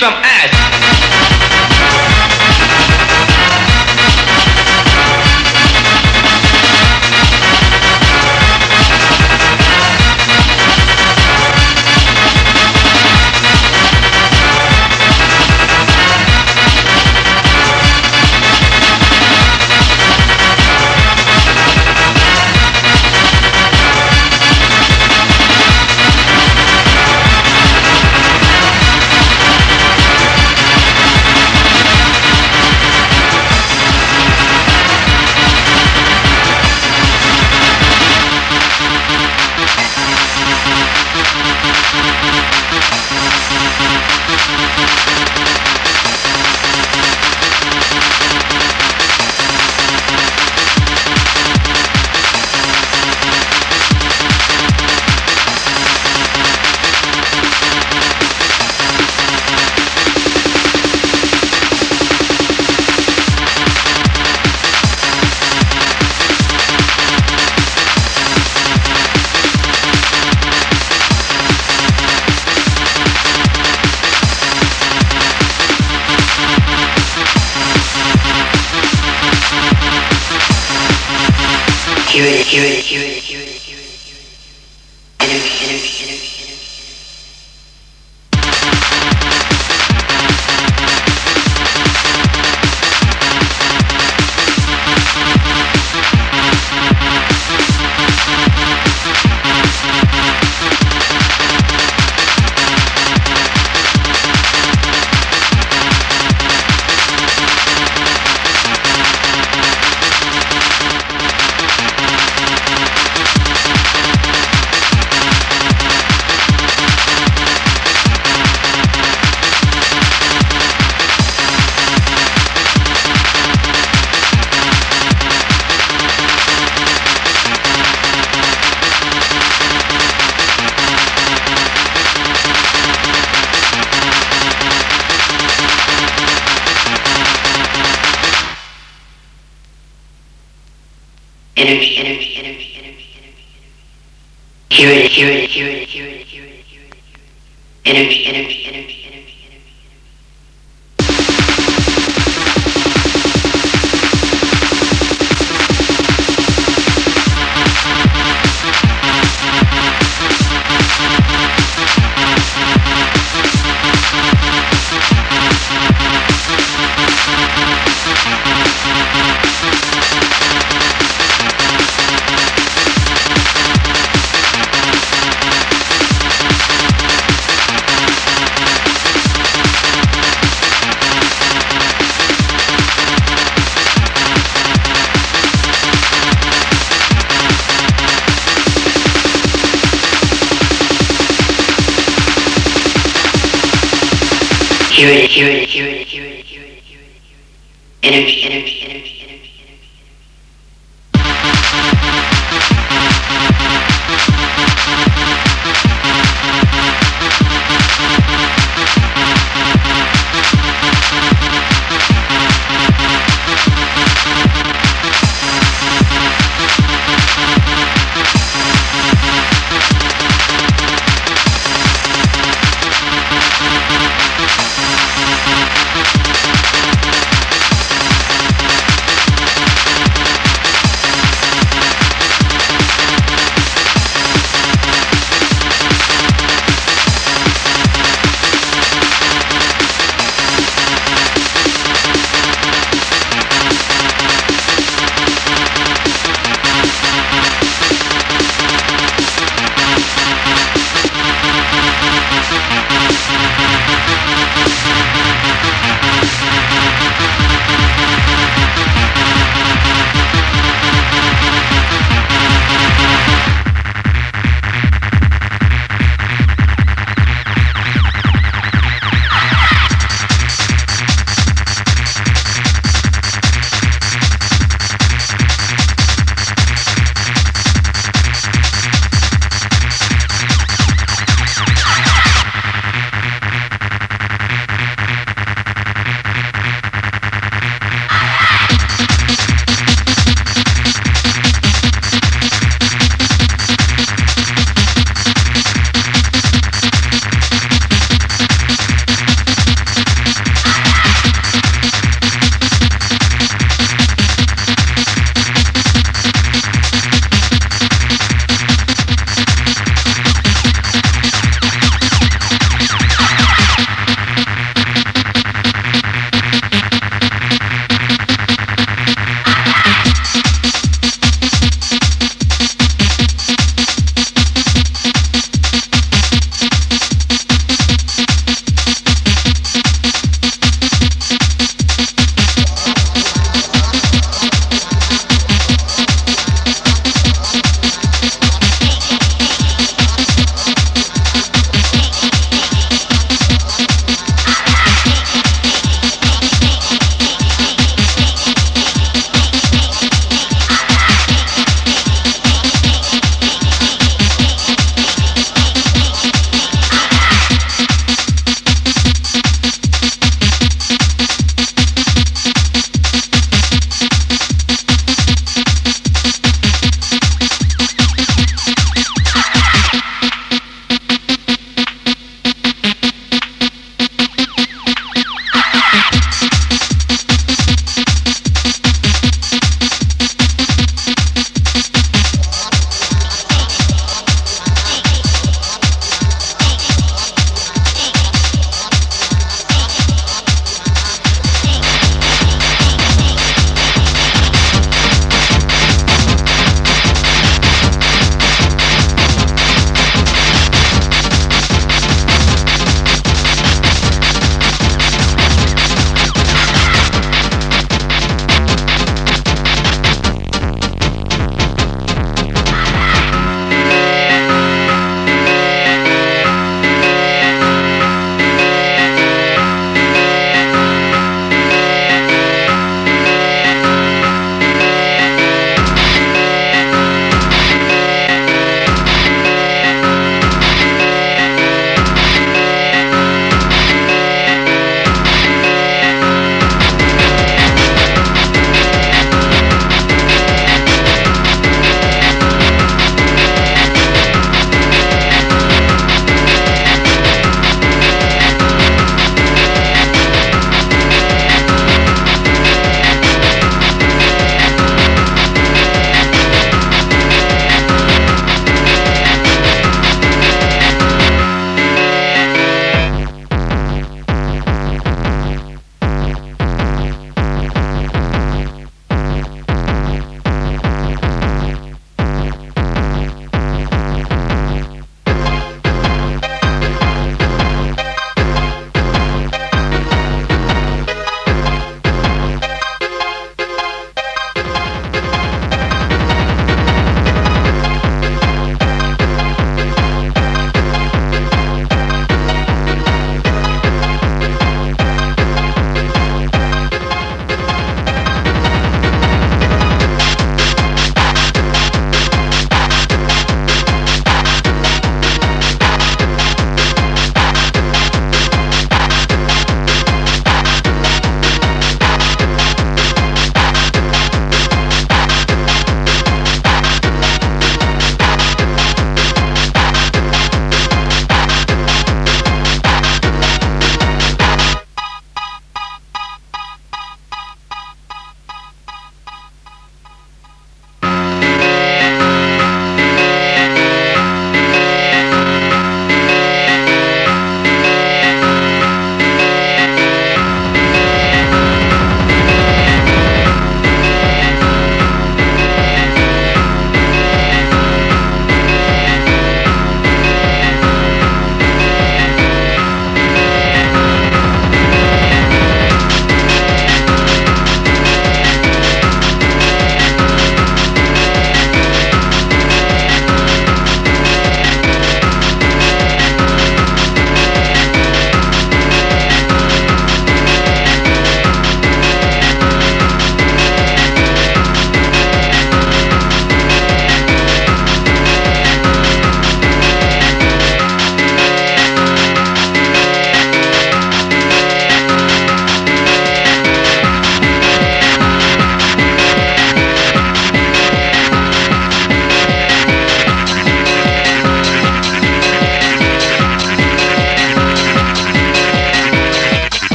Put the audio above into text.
some ass. Hear it, hear it, hear it, hear it, hear it, hear it. Energy, energy, energy, Energy, energy, energy, energy, energy. Hear it, it, hear it, hear it, hear it, hear it, hear it. Energy, energy, energy, energy, energy,